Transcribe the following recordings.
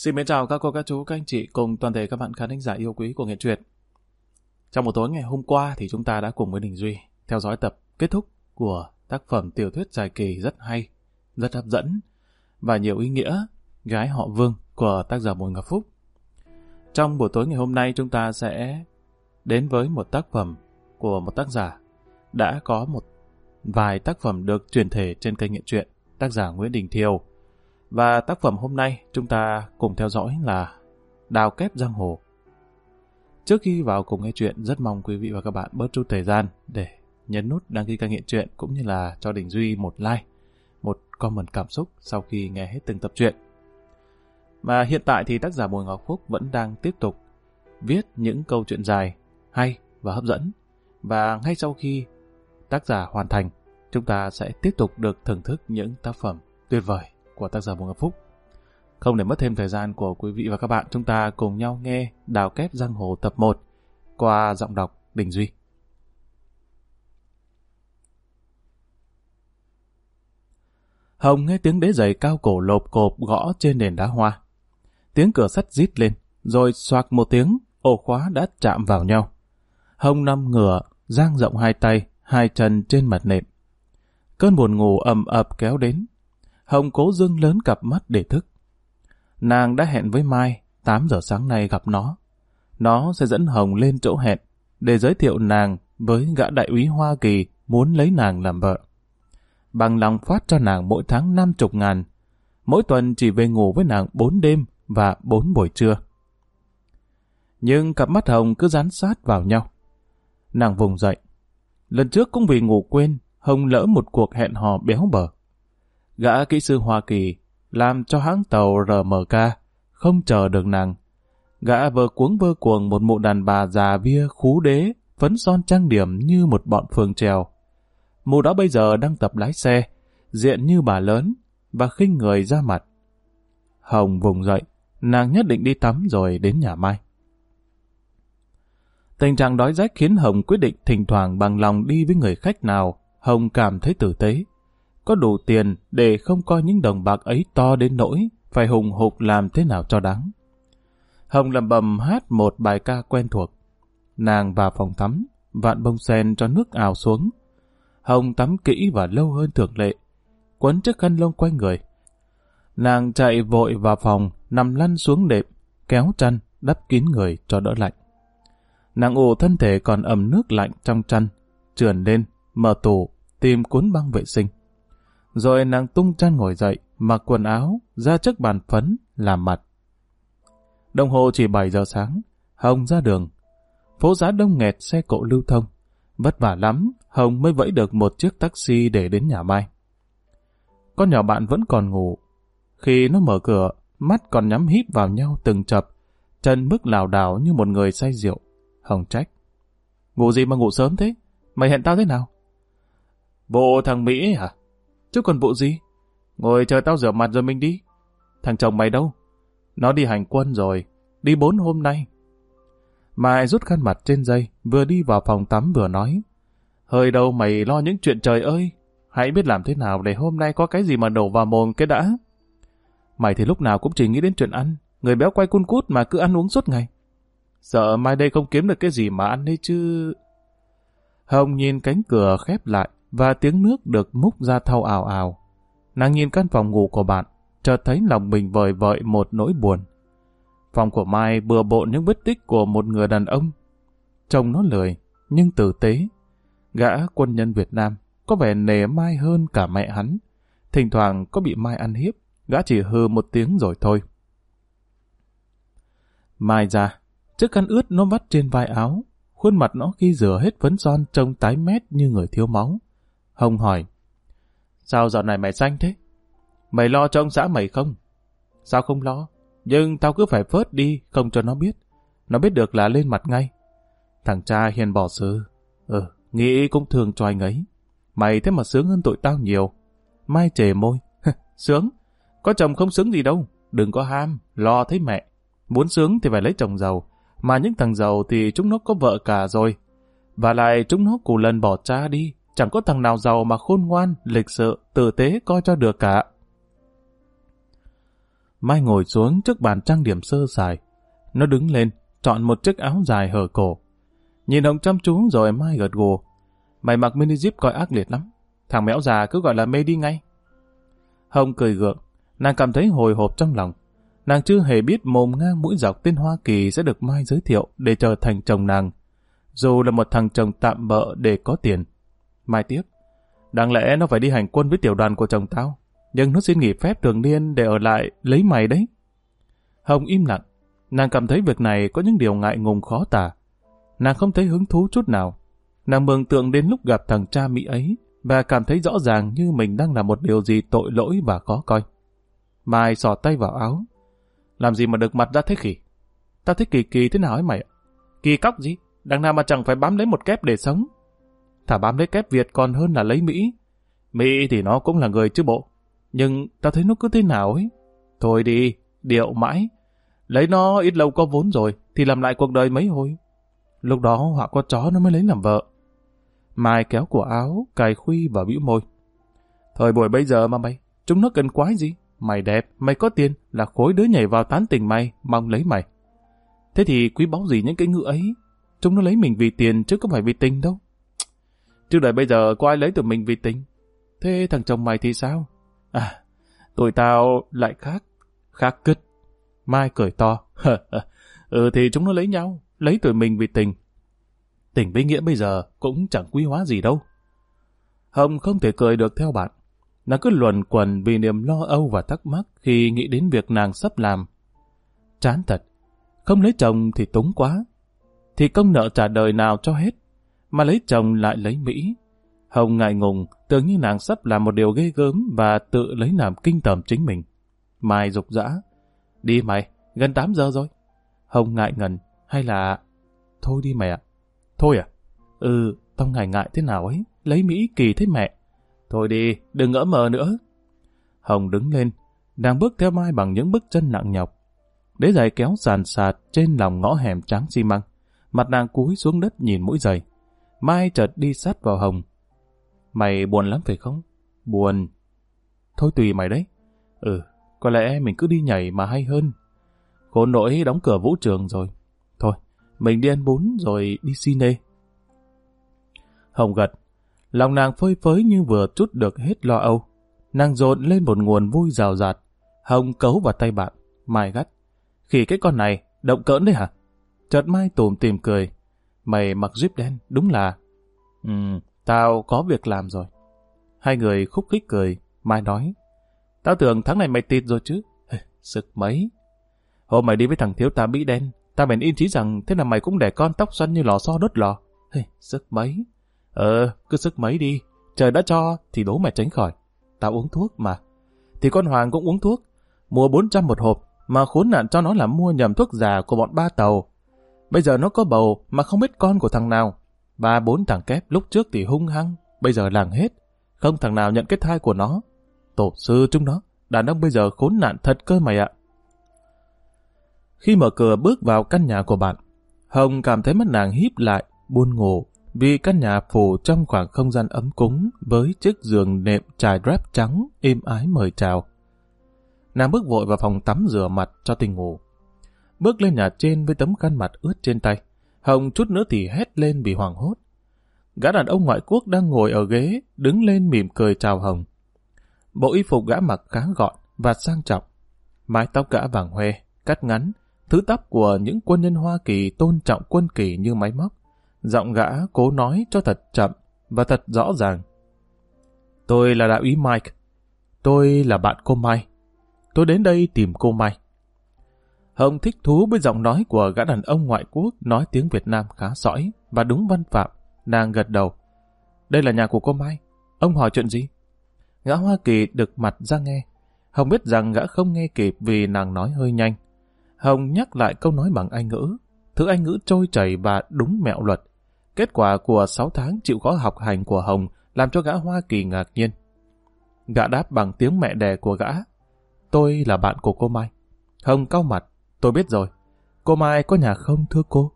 Xin mến chào các cô, các chú, các anh chị cùng toàn thể các bạn khán thính giả yêu quý của Nghệ Truyệt. Trong một tối ngày hôm qua thì chúng ta đã cùng với Đình Duy theo dõi tập kết thúc của tác phẩm tiểu thuyết dài kỳ rất hay, rất hấp dẫn và nhiều ý nghĩa Gái họ Vương của tác giả Bùi Ngọc Phúc. Trong buổi tối ngày hôm nay chúng ta sẽ đến với một tác phẩm của một tác giả đã có một vài tác phẩm được truyền thể trên kênh Nghệ truyện, tác giả Nguyễn Đình Thiều và tác phẩm hôm nay chúng ta cùng theo dõi là Đào kép giang hồ. Trước khi vào cùng nghe chuyện, rất mong quý vị và các bạn bớt chút thời gian để nhấn nút đăng ký kênh Nghệ truyện cũng như là cho Đình Duy một like, một comment cảm xúc sau khi nghe hết từng tập truyện. Mà hiện tại thì tác giả Bùi Ngọc Phúc vẫn đang tiếp tục viết những câu chuyện dài, hay và hấp dẫn. Và ngay sau khi tác giả hoàn thành, chúng ta sẽ tiếp tục được thưởng thức những tác phẩm tuyệt vời của tác giả Bùi Ngọc Phúc. Không để mất thêm thời gian của quý vị và các bạn, chúng ta cùng nhau nghe Đào kép giang hồ tập 1 qua giọng đọc Đình Duy. Hồng nghe tiếng đế giày cao cổ lộp cộp gõ trên nền đá hoa. Tiếng cửa sắt rít lên, rồi xoạc một tiếng, ổ khóa đã chạm vào nhau. Hồng nằm ngửa, giang rộng hai tay, hai chân trên mặt nệm. Cơn buồn ngủ ầm ập kéo đến, Hồng cố dương lớn cặp mắt để thức. Nàng đã hẹn với Mai 8 giờ sáng nay gặp nó. Nó sẽ dẫn Hồng lên chỗ hẹn để giới thiệu nàng với gã đại úy Hoa Kỳ muốn lấy nàng làm vợ. Bằng lòng phát cho nàng mỗi tháng 50 ngàn, mỗi tuần chỉ về ngủ với nàng 4 đêm và 4 buổi trưa. Nhưng cặp mắt Hồng cứ dán sát vào nhau. Nàng vùng dậy. Lần trước cũng vì ngủ quên, Hồng lỡ một cuộc hẹn hò béo bở gã kỹ sư Hoa Kỳ làm cho hãng tàu RMK không chờ được nàng. Gã vơ cuống vơ cuồng một mụ đàn bà già bia khú đế, phấn son trang điểm như một bọn phường trèo. Mụ đó bây giờ đang tập lái xe, diện như bà lớn, và khinh người ra mặt. Hồng vùng dậy, nàng nhất định đi tắm rồi đến nhà Mai. Tình trạng đói rách khiến Hồng quyết định thỉnh thoảng bằng lòng đi với người khách nào, Hồng cảm thấy tử tế có đủ tiền để không coi những đồng bạc ấy to đến nỗi phải hùng hục làm thế nào cho đáng. Hồng lầm bầm hát một bài ca quen thuộc. Nàng vào phòng tắm, vạn bông sen cho nước ào xuống. Hồng tắm kỹ và lâu hơn thường lệ, quấn chiếc khăn lông quanh người. Nàng chạy vội vào phòng, nằm lăn xuống đệm, kéo chăn, đắp kín người cho đỡ lạnh. Nàng ủ thân thể còn ẩm nước lạnh trong chăn, trườn lên, mở tủ, tìm cuốn băng vệ sinh. Rồi nàng tung chăn ngồi dậy, mặc quần áo, ra trước bàn phấn, làm mặt. Đồng hồ chỉ 7 giờ sáng, Hồng ra đường. Phố giá đông nghẹt xe cộ lưu thông. Vất vả lắm, Hồng mới vẫy được một chiếc taxi để đến nhà Mai. Con nhỏ bạn vẫn còn ngủ. Khi nó mở cửa, mắt còn nhắm hít vào nhau từng chập, chân bước lảo đảo như một người say rượu. Hồng trách. Ngủ gì mà ngủ sớm thế? Mày hẹn tao thế nào? Bộ thằng Mỹ hả? Chứ còn vụ gì? Ngồi chờ tao rửa mặt rồi mình đi. Thằng chồng mày đâu? Nó đi hành quân rồi. Đi bốn hôm nay. Mai rút khăn mặt trên dây, vừa đi vào phòng tắm vừa nói. Hơi đâu mày lo những chuyện trời ơi. Hãy biết làm thế nào để hôm nay có cái gì mà đổ vào mồm cái đã. Mày thì lúc nào cũng chỉ nghĩ đến chuyện ăn. Người béo quay cun cút mà cứ ăn uống suốt ngày. Sợ mai đây không kiếm được cái gì mà ăn đấy chứ... Hồng nhìn cánh cửa khép lại, và tiếng nước được múc ra thau ào ào. Nàng nhìn căn phòng ngủ của bạn, chợt thấy lòng mình vời vợi một nỗi buồn. Phòng của Mai bừa bộn những vết tích của một người đàn ông. chồng nó lười, nhưng tử tế. Gã quân nhân Việt Nam có vẻ nề Mai hơn cả mẹ hắn. Thỉnh thoảng có bị Mai ăn hiếp, gã chỉ hư một tiếng rồi thôi. Mai ra, chiếc khăn ướt nó vắt trên vai áo, khuôn mặt nó khi rửa hết phấn son trông tái mét như người thiếu máu. Hồng hỏi, sao dạo này mày xanh thế? Mày lo cho ông xã mày không? Sao không lo? Nhưng tao cứ phải phớt đi, không cho nó biết. Nó biết được là lên mặt ngay. Thằng cha hiền bỏ sư. Ừ, ờ, nghĩ cũng thường cho anh ấy. Mày thế mà sướng hơn tụi tao nhiều. Mai chề môi. sướng? Có chồng không sướng gì đâu. Đừng có ham, lo thấy mẹ. Muốn sướng thì phải lấy chồng giàu. Mà những thằng giàu thì chúng nó có vợ cả rồi. Và lại chúng nó cù lần bỏ cha đi, chẳng có thằng nào giàu mà khôn ngoan, lịch sự, tử tế coi cho được cả. Mai ngồi xuống trước bàn trang điểm sơ sài. Nó đứng lên, chọn một chiếc áo dài hở cổ. Nhìn Hồng chăm chú rồi Mai gật gù. Mày mặc mini zip coi ác liệt lắm. Thằng méo già cứ gọi là mê đi ngay. Hồng cười gượng, nàng cảm thấy hồi hộp trong lòng. Nàng chưa hề biết mồm ngang mũi dọc tên Hoa Kỳ sẽ được Mai giới thiệu để trở thành chồng nàng. Dù là một thằng chồng tạm bợ để có tiền. Mai tiếp. Đáng lẽ nó phải đi hành quân với tiểu đoàn của chồng tao. Nhưng nó xin nghỉ phép thường niên để ở lại lấy mày đấy. Hồng im lặng. Nàng cảm thấy việc này có những điều ngại ngùng khó tả. Nàng không thấy hứng thú chút nào. Nàng mường tượng đến lúc gặp thằng cha Mỹ ấy và cảm thấy rõ ràng như mình đang làm một điều gì tội lỗi và khó coi. Mai sò tay vào áo. Làm gì mà được mặt ra thế khỉ? Tao thích kỳ kỳ thế nào ấy mày? Kỳ cóc gì? Đằng nào mà chẳng phải bám lấy một kép để sống. Thả bám lấy kép Việt còn hơn là lấy Mỹ. Mỹ thì nó cũng là người chứ bộ. Nhưng tao thấy nó cứ thế nào ấy. Thôi đi, điệu mãi. Lấy nó ít lâu có vốn rồi, thì làm lại cuộc đời mấy hồi. Lúc đó họa có chó nó mới lấy làm vợ. Mai kéo của áo, cài khuy và bĩu môi. Thời buổi bây giờ mà mày, chúng nó cần quái gì? Mày đẹp, mày có tiền, là khối đứa nhảy vào tán tình mày, mong lấy mày. Thế thì quý báu gì những cái ngựa ấy? Chúng nó lấy mình vì tiền chứ không phải vì tình đâu. Trước đời bây giờ có ai lấy từ mình vì tình? Thế thằng chồng mày thì sao? À, tụi tao lại khác, khác cứt. Mai cười to. ừ thì chúng nó lấy nhau, lấy từ mình vì tình. Tình với nghĩa bây giờ cũng chẳng quý hóa gì đâu. Hồng không thể cười được theo bạn. nó cứ luẩn quẩn vì niềm lo âu và thắc mắc khi nghĩ đến việc nàng sắp làm. Chán thật, không lấy chồng thì túng quá. Thì công nợ trả đời nào cho hết, mà lấy chồng lại lấy Mỹ. Hồng ngại ngùng, tưởng như nàng sắp làm một điều ghê gớm và tự lấy làm kinh tởm chính mình. Mai dục dã. Đi mày, gần 8 giờ rồi. Hồng ngại ngần, hay là... Thôi đi mẹ. Thôi à? Ừ, tao ngại ngại thế nào ấy, lấy Mỹ kỳ thế mẹ. Thôi đi, đừng ngỡ mờ nữa. Hồng đứng lên, nàng bước theo Mai bằng những bước chân nặng nhọc. Đế giày kéo sàn sạt trên lòng ngõ hẻm trắng xi măng. Mặt nàng cúi xuống đất nhìn mũi giày. Mai chợt đi sát vào Hồng. Mày buồn lắm phải không? Buồn. Thôi tùy mày đấy. Ừ, có lẽ mình cứ đi nhảy mà hay hơn. Khổ nỗi đóng cửa vũ trường rồi. Thôi, mình đi ăn bún rồi đi cine. Hồng gật. Lòng nàng phơi phới như vừa chút được hết lo âu. Nàng dồn lên một nguồn vui rào rạt. Hồng cấu vào tay bạn. Mai gắt. Khi cái con này, động cỡn đấy hả? Chợt Mai tùm tìm cười. Mày mặc jeep đen, đúng là... Ừ, tao có việc làm rồi. Hai người khúc khích cười. Mai nói. Tao tưởng tháng này mày tịt rồi chứ. Sực mấy. Hôm mày đi với thằng thiếu tá Mỹ đen, tao bèn in chí rằng thế là mày cũng để con tóc xoăn như lò xo đốt lò. Hey, sức mấy. Ờ, cứ sức mấy đi. Trời đã cho thì đố mày tránh khỏi. Tao uống thuốc mà. Thì con Hoàng cũng uống thuốc. Mua 400 một hộp, mà khốn nạn cho nó là mua nhầm thuốc già của bọn ba tàu. Bây giờ nó có bầu mà không biết con của thằng nào. Ba bốn thằng kép lúc trước thì hung hăng, bây giờ làng hết. Không thằng nào nhận cái thai của nó. Tổ sư chúng nó, đàn ông bây giờ khốn nạn thật cơ mày ạ. Khi mở cửa bước vào căn nhà của bạn, Hồng cảm thấy mắt nàng híp lại, buồn ngủ, vì căn nhà phủ trong khoảng không gian ấm cúng với chiếc giường nệm trải drap trắng êm ái mời chào. Nàng bước vội vào phòng tắm rửa mặt cho tình ngủ. Bước lên nhà trên với tấm khăn mặt ướt trên tay. Hồng chút nữa thì hét lên vì hoảng hốt. Gã đàn ông ngoại quốc đang ngồi ở ghế, đứng lên mỉm cười chào Hồng. Bộ y phục gã mặc khá gọn và sang trọng. Mái tóc gã vàng hoe, cắt ngắn, thứ tóc của những quân nhân Hoa Kỳ tôn trọng quân kỳ như máy móc. Giọng gã cố nói cho thật chậm và thật rõ ràng. Tôi là đại úy Mike. Tôi là bạn cô Mai. Tôi đến đây tìm cô Mai. Hồng thích thú với giọng nói của gã đàn ông ngoại quốc nói tiếng Việt Nam khá sõi và đúng văn phạm. Nàng gật đầu. Đây là nhà của cô Mai. Ông hỏi chuyện gì? Gã Hoa Kỳ được mặt ra nghe. Hồng biết rằng gã không nghe kịp vì nàng nói hơi nhanh. Hồng nhắc lại câu nói bằng Anh ngữ. Thứ Anh ngữ trôi chảy và đúng mẹo luật. Kết quả của 6 tháng chịu khó học hành của Hồng làm cho gã Hoa Kỳ ngạc nhiên. Gã đáp bằng tiếng mẹ đẻ của gã. Tôi là bạn của cô Mai. Hồng cau mặt. Tôi biết rồi. Cô Mai có nhà không, thưa cô?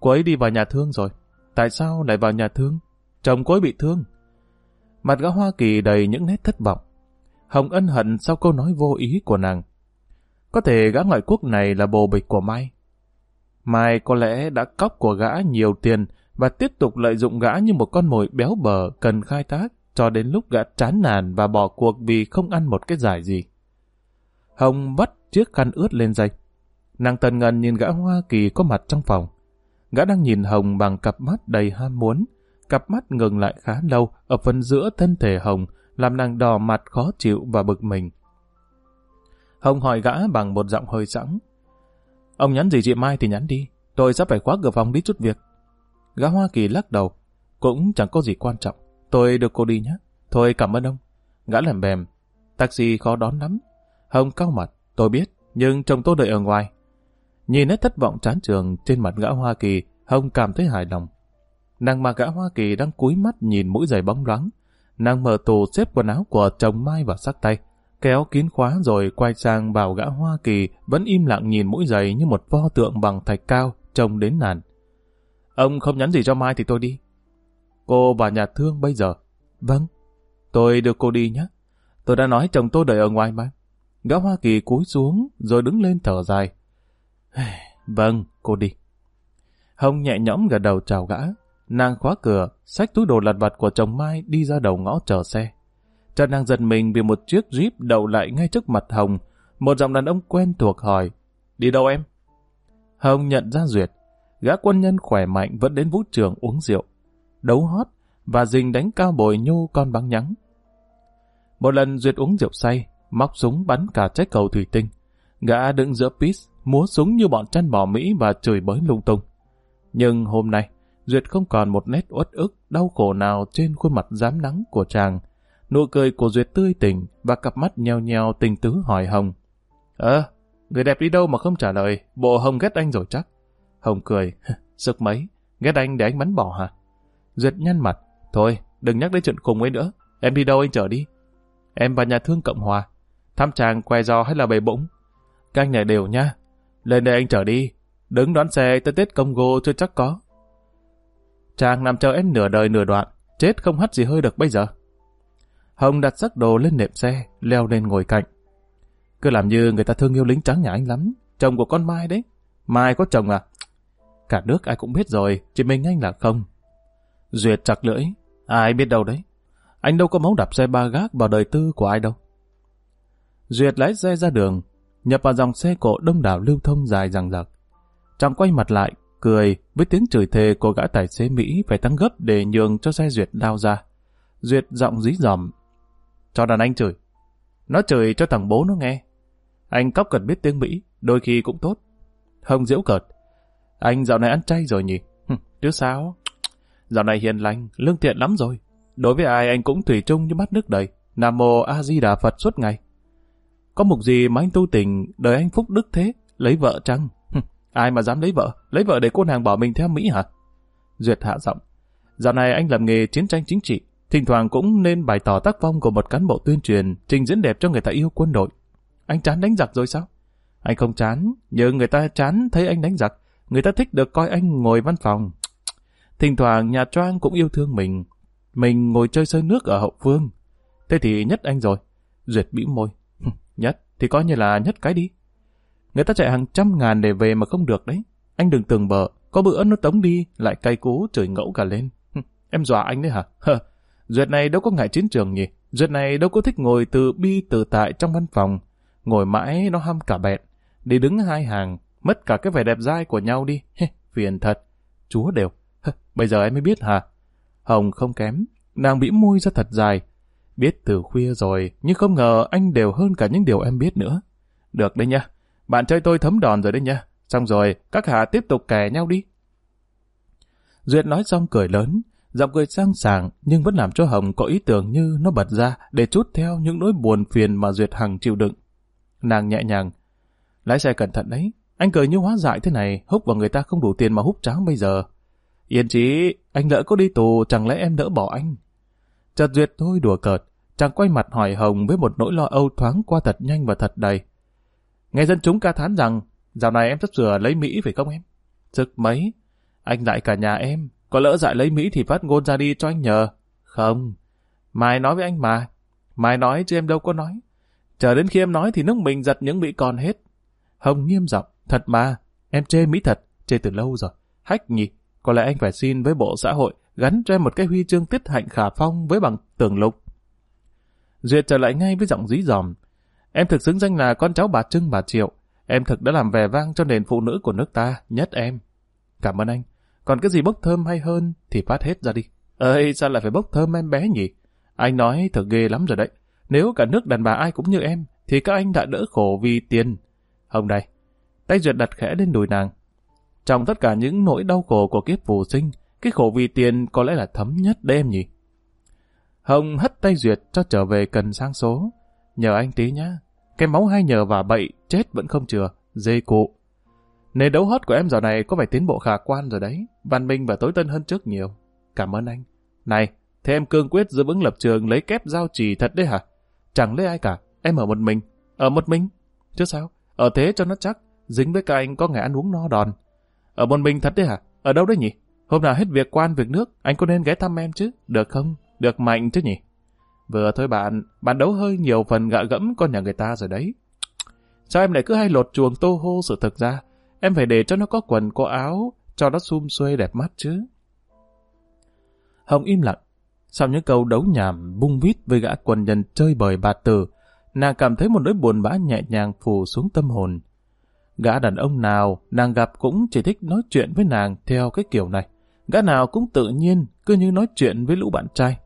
Cô ấy đi vào nhà thương rồi. Tại sao lại vào nhà thương? Chồng cô ấy bị thương. Mặt gã Hoa Kỳ đầy những nét thất vọng. Hồng ân hận sau câu nói vô ý của nàng. Có thể gã ngoại quốc này là bồ bịch của Mai. Mai có lẽ đã cóc của gã nhiều tiền và tiếp tục lợi dụng gã như một con mồi béo bở cần khai thác cho đến lúc gã chán nản và bỏ cuộc vì không ăn một cái giải gì. Hồng bắt chiếc khăn ướt lên dây. Nàng tần ngần nhìn gã Hoa Kỳ có mặt trong phòng. Gã đang nhìn Hồng bằng cặp mắt đầy ham muốn. Cặp mắt ngừng lại khá lâu ở phần giữa thân thể Hồng, làm nàng đỏ mặt khó chịu và bực mình. Hồng hỏi gã bằng một giọng hơi sẵn. Ông nhắn gì chị Mai thì nhắn đi, tôi sắp phải khóa cửa phòng đi chút việc. Gã Hoa Kỳ lắc đầu, cũng chẳng có gì quan trọng. Tôi được cô đi nhé. Thôi cảm ơn ông. Gã làm bèm. Taxi khó đón lắm. Hồng cao mặt, tôi biết, nhưng chồng tôi đợi ở ngoài. Nhìn nét thất vọng chán trường trên mặt gã Hoa Kỳ, Hồng cảm thấy hài lòng. Nàng mà gã Hoa Kỳ đang cúi mắt nhìn mũi giày bóng loáng. Nàng mở tủ xếp quần áo của chồng Mai vào sắc tay, kéo kín khóa rồi quay sang bảo gã Hoa Kỳ vẫn im lặng nhìn mũi giày như một pho tượng bằng thạch cao, trông đến nàn. Ông không nhắn gì cho Mai thì tôi đi. Cô vào nhà thương bây giờ. Vâng, tôi đưa cô đi nhé. Tôi đã nói chồng tôi đợi ở ngoài mà. Gã Hoa Kỳ cúi xuống rồi đứng lên thở dài. Vâng, cô đi. Hồng nhẹ nhõm gật đầu chào gã. Nàng khóa cửa, xách túi đồ lặt vặt của chồng Mai đi ra đầu ngõ chờ xe. Trần nàng giật mình vì một chiếc Jeep đậu lại ngay trước mặt Hồng. Một giọng đàn ông quen thuộc hỏi, đi đâu em? Hồng nhận ra Duyệt. Gã quân nhân khỏe mạnh vẫn đến vũ trường uống rượu, đấu hót và dình đánh cao bồi nhô con băng nhắng. Một lần Duyệt uống rượu say, móc súng bắn cả trái cầu thủy tinh. Gã đứng giữa pit, múa súng như bọn chăn bò Mỹ và chửi bới lung tung. Nhưng hôm nay, Duyệt không còn một nét uất ức, đau khổ nào trên khuôn mặt dám nắng của chàng. Nụ cười của Duyệt tươi tỉnh và cặp mắt nheo nheo tình tứ hỏi Hồng. ơ người đẹp đi đâu mà không trả lời, bộ Hồng ghét anh rồi chắc. Hồng cười, sức mấy, ghét anh để anh bắn bỏ hả? Duyệt nhăn mặt, thôi, đừng nhắc đến chuyện cùng ấy nữa, em đi đâu anh chở đi. Em vào nhà thương Cộng Hòa, thăm chàng què giò hay là bề bụng. Các anh này đều nha, lên đây anh chở đi, đứng đón xe tới Tết Congo chưa chắc có. Chàng nằm chờ em nửa đời nửa đoạn, chết không hắt gì hơi được bây giờ. Hồng đặt sắc đồ lên nệm xe, leo lên ngồi cạnh. Cứ làm như người ta thương yêu lính trắng nhà anh lắm, chồng của con Mai đấy. Mai có chồng à? Cả nước ai cũng biết rồi, chỉ mình anh là không. Duyệt chặt lưỡi, ai biết đâu đấy. Anh đâu có máu đạp xe ba gác vào đời tư của ai đâu. Duyệt lái xe ra đường, nhập vào dòng xe cộ đông đảo lưu thông dài dằng dặc. Chàng quay mặt lại, cười với tiếng chửi thề của gã tài xế Mỹ phải tăng gấp để nhường cho xe Duyệt lao ra. Duyệt giọng dí dòm. Cho đàn anh chửi. Nó chửi cho thằng bố nó nghe. Anh cóc cần biết tiếng Mỹ, đôi khi cũng tốt. Hồng diễu cợt. Anh dạo này ăn chay rồi nhỉ? chứ sao? Dạo này hiền lành, lương thiện lắm rồi. Đối với ai anh cũng thủy chung như mắt nước đầy. Nam mô A Di Đà Phật suốt ngày. Có mục gì mà anh tu tình, đời anh phúc đức thế, lấy vợ chăng? ai mà dám lấy vợ? Lấy vợ để cô nàng bỏ mình theo Mỹ hả? Duyệt hạ giọng. Dạo này anh làm nghề chiến tranh chính trị, thỉnh thoảng cũng nên bày tỏ tác phong của một cán bộ tuyên truyền, trình diễn đẹp cho người ta yêu quân đội. Anh chán đánh giặc rồi sao? Anh không chán, nhưng người ta chán thấy anh đánh giặc, người ta thích được coi anh ngồi văn phòng. Thỉnh thoảng nhà trang cũng yêu thương mình, mình ngồi chơi sơi nước ở hậu phương. Thế thì nhất anh rồi. Duyệt bĩu môi nhất thì coi như là nhất cái đi. Người ta chạy hàng trăm ngàn để về mà không được đấy. Anh đừng tưởng bờ, có bữa nó tống đi, lại cay cú trời ngẫu cả lên. em dọa anh đấy hả? Duyệt này đâu có ngại chiến trường nhỉ? Duyệt này đâu có thích ngồi từ bi từ tại trong văn phòng. Ngồi mãi nó hăm cả bẹn. Đi đứng hai hàng, mất cả cái vẻ đẹp dai của nhau đi. Phiền thật. Chúa đều. Bây giờ em mới biết hả? Hồng không kém, nàng bĩm môi ra thật dài. Biết từ khuya rồi, nhưng không ngờ anh đều hơn cả những điều em biết nữa. Được đấy nha, bạn chơi tôi thấm đòn rồi đấy nha. Xong rồi, các hạ tiếp tục kè nhau đi. Duyệt nói xong cười lớn, giọng cười sang sảng nhưng vẫn làm cho Hồng có ý tưởng như nó bật ra để chút theo những nỗi buồn phiền mà Duyệt Hằng chịu đựng. Nàng nhẹ nhàng, lái xe cẩn thận đấy, anh cười như hóa dại thế này, hút vào người ta không đủ tiền mà hút cháo bây giờ. Yên chí, anh lỡ có đi tù, chẳng lẽ em đỡ bỏ anh? Chợt duyệt thôi đùa cợt, chàng quay mặt hỏi Hồng với một nỗi lo âu thoáng qua thật nhanh và thật đầy. Nghe dân chúng ca thán rằng, dạo này em sắp sửa lấy Mỹ phải không em? Sức mấy? Anh lại cả nhà em, có lỡ dại lấy Mỹ thì phát ngôn ra đi cho anh nhờ. Không, Mai nói với anh mà. Mai nói chứ em đâu có nói. Chờ đến khi em nói thì nước mình giật những Mỹ còn hết. Hồng nghiêm giọng, thật mà, em chê Mỹ thật, chê từ lâu rồi. Hách nhỉ, có lẽ anh phải xin với bộ xã hội gắn cho em một cái huy chương tiết hạnh khả phong với bằng tường lục. Duyệt trở lại ngay với giọng dí dòm. Em thực xứng danh là con cháu bà Trưng bà Triệu. Em thực đã làm vẻ vang cho nền phụ nữ của nước ta, nhất em. Cảm ơn anh. Còn cái gì bốc thơm hay hơn thì phát hết ra đi. Ơi, sao lại phải bốc thơm em bé nhỉ? Anh nói thật ghê lắm rồi đấy. Nếu cả nước đàn bà ai cũng như em, thì các anh đã đỡ khổ vì tiền. Hồng đây, tay Duyệt đặt khẽ lên đùi nàng. Trong tất cả những nỗi đau khổ của kiếp phù sinh, cái khổ vì tiền có lẽ là thấm nhất đấy em nhỉ? Hồng hất tay Duyệt cho trở về cần sang số. Nhờ anh tí nhá. Cái máu hay nhờ và bậy, chết vẫn không chừa. Dê cụ. nề đấu hót của em giờ này có phải tiến bộ khả quan rồi đấy. Văn minh và tối tân hơn trước nhiều. Cảm ơn anh. Này, thế em cương quyết giữ vững lập trường lấy kép giao trì thật đấy hả? Chẳng lấy ai cả. Em ở một mình. Ở một mình? Chứ sao? Ở thế cho nó chắc. Dính với các anh có ngày ăn uống no đòn. Ở một mình thật đấy hả? Ở đâu đấy nhỉ? Hôm nào hết việc quan việc nước, anh có nên ghé thăm em chứ? Được không? Được mạnh chứ nhỉ? Vừa thôi bạn, bạn đấu hơi nhiều phần gạ gẫm con nhà người ta rồi đấy. Sao em lại cứ hay lột chuồng tô hô sự thực ra? Em phải để cho nó có quần có áo, cho nó xum xuê đẹp mắt chứ. Hồng im lặng. Sau những câu đấu nhảm bung vít với gã quần nhân chơi bời bạt tử, nàng cảm thấy một nỗi buồn bã nhẹ nhàng phủ xuống tâm hồn. Gã đàn ông nào nàng gặp cũng chỉ thích nói chuyện với nàng theo cái kiểu này. Gã nào cũng tự nhiên, cứ như nói chuyện với lũ bạn trai.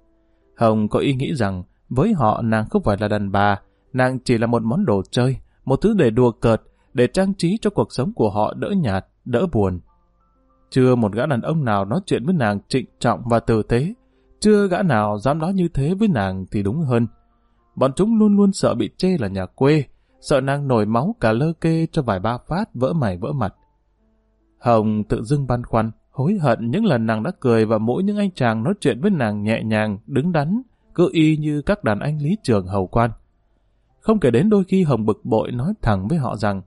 Hồng có ý nghĩ rằng với họ nàng không phải là đàn bà, nàng chỉ là một món đồ chơi, một thứ để đùa cợt, để trang trí cho cuộc sống của họ đỡ nhạt, đỡ buồn. Chưa một gã đàn ông nào nói chuyện với nàng trịnh trọng và tử tế, chưa gã nào dám nói như thế với nàng thì đúng hơn. Bọn chúng luôn luôn sợ bị chê là nhà quê, sợ nàng nổi máu cả lơ kê cho vài ba phát vỡ mày vỡ mặt. Hồng tự dưng băn khoăn, hối hận những lần nàng đã cười và mỗi những anh chàng nói chuyện với nàng nhẹ nhàng, đứng đắn, cứ y như các đàn anh lý trường hầu quan. Không kể đến đôi khi Hồng bực bội nói thẳng với họ rằng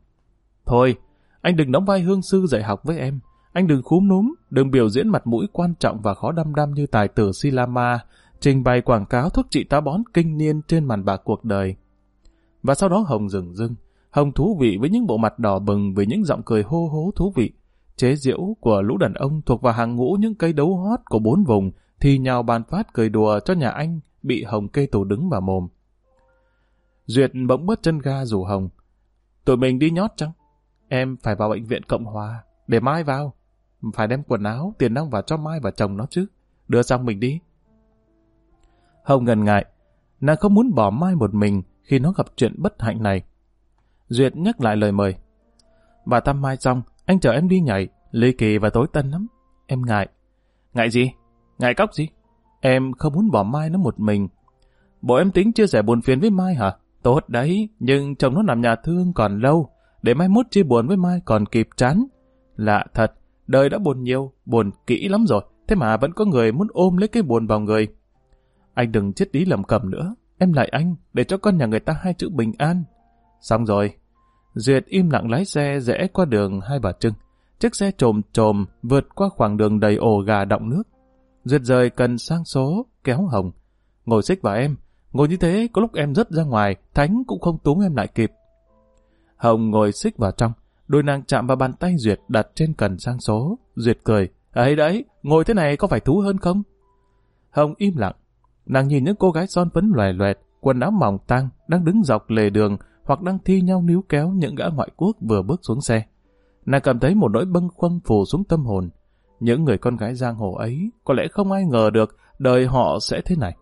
Thôi, anh đừng đóng vai hương sư dạy học với em. Anh đừng khúm núm, đừng biểu diễn mặt mũi quan trọng và khó đăm đăm như tài tử Silama, trình bày quảng cáo thuốc trị tá bón kinh niên trên màn bạc cuộc đời. Và sau đó Hồng dừng dưng, Hồng thú vị với những bộ mặt đỏ bừng với những giọng cười hô hố thú vị. Chế diễu của lũ đàn ông thuộc vào hàng ngũ những cây đấu hót của bốn vùng thì nhào bàn phát cười đùa cho nhà anh bị Hồng cây tổ đứng vào mồm. Duyệt bỗng bớt chân ga rủ Hồng. Tụi mình đi nhót chăng? Em phải vào bệnh viện Cộng Hòa, để Mai vào. Phải đem quần áo, tiền nong vào cho Mai và chồng nó chứ. Đưa xong mình đi. Hồng ngần ngại. Nàng không muốn bỏ Mai một mình khi nó gặp chuyện bất hạnh này. Duyệt nhắc lại lời mời. bà thăm Mai xong, anh chờ em đi nhảy, ly kỳ và tối tân lắm. Em ngại. Ngại gì? Ngại cóc gì? Em không muốn bỏ Mai nó một mình. Bộ em tính chia sẻ buồn phiền với Mai hả? Tốt đấy, nhưng chồng nó nằm nhà thương còn lâu. Để mai mốt chia buồn với Mai còn kịp chán. Lạ thật, đời đã buồn nhiều, buồn kỹ lắm rồi. Thế mà vẫn có người muốn ôm lấy cái buồn vào người. Anh đừng chết đi lầm cầm nữa. Em lại anh, để cho con nhà người ta hai chữ bình an. Xong rồi. Duyệt im lặng lái xe rẽ qua đường hai bà trưng. Chiếc xe trồm trồm vượt qua khoảng đường đầy ổ gà động nước. Duyệt rời cần sang số, kéo hồng. Ngồi xích vào em. Ngồi như thế, có lúc em rất ra ngoài, Thánh cũng không túm em lại kịp. Hồng ngồi xích vào trong. Đôi nàng chạm vào bàn tay Duyệt đặt trên cần sang số. Duyệt cười. ấy đấy, ngồi thế này có phải thú hơn không? Hồng im lặng. Nàng nhìn những cô gái son phấn loè loẹt, quần áo mỏng tang đang đứng dọc lề đường hoặc đang thi nhau níu kéo những gã ngoại quốc vừa bước xuống xe. Nàng cảm thấy một nỗi bâng khuâng phủ xuống tâm hồn. Những người con gái giang hồ ấy có lẽ không ai ngờ được đời họ sẽ thế này.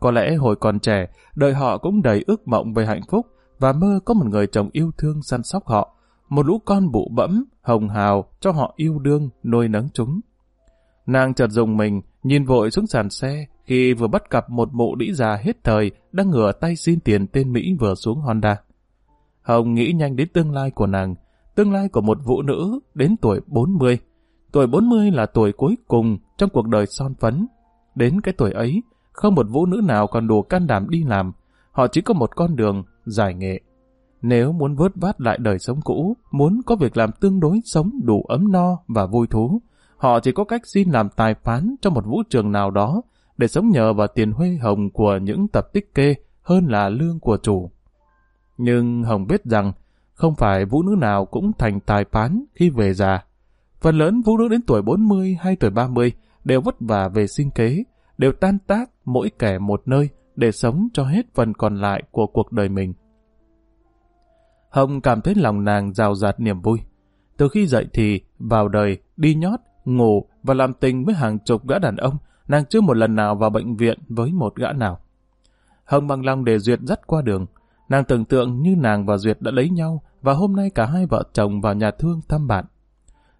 Có lẽ hồi còn trẻ, đời họ cũng đầy ước mộng về hạnh phúc và mơ có một người chồng yêu thương săn sóc họ, một lũ con bụ bẫm, hồng hào cho họ yêu đương, nuôi nấng chúng. Nàng chợt dùng mình, nhìn vội xuống sàn xe khi vừa bắt gặp một mụ đĩ già hết thời đang ngửa tay xin tiền tên Mỹ vừa xuống Honda. Hồng nghĩ nhanh đến tương lai của nàng, tương lai của một vũ nữ đến tuổi 40. Tuổi 40 là tuổi cuối cùng trong cuộc đời son phấn. Đến cái tuổi ấy, không một vũ nữ nào còn đủ can đảm đi làm, họ chỉ có một con đường, giải nghệ. Nếu muốn vớt vát lại đời sống cũ, muốn có việc làm tương đối sống đủ ấm no và vui thú, họ chỉ có cách xin làm tài phán trong một vũ trường nào đó để sống nhờ vào tiền huê hồng của những tập tích kê hơn là lương của chủ. Nhưng Hồng biết rằng không phải vũ nữ nào cũng thành tài phán khi về già. Phần lớn vũ nữ đến tuổi 40 hay tuổi 30 đều vất vả về sinh kế, đều tan tác mỗi kẻ một nơi để sống cho hết phần còn lại của cuộc đời mình. Hồng cảm thấy lòng nàng rào rạt niềm vui. Từ khi dậy thì, vào đời, đi nhót, ngủ và làm tình với hàng chục gã đàn ông, nàng chưa một lần nào vào bệnh viện với một gã nào. Hồng bằng lòng để Duyệt dắt qua đường. Nàng tưởng tượng như nàng và Duyệt đã lấy nhau và hôm nay cả hai vợ chồng vào nhà thương thăm bạn.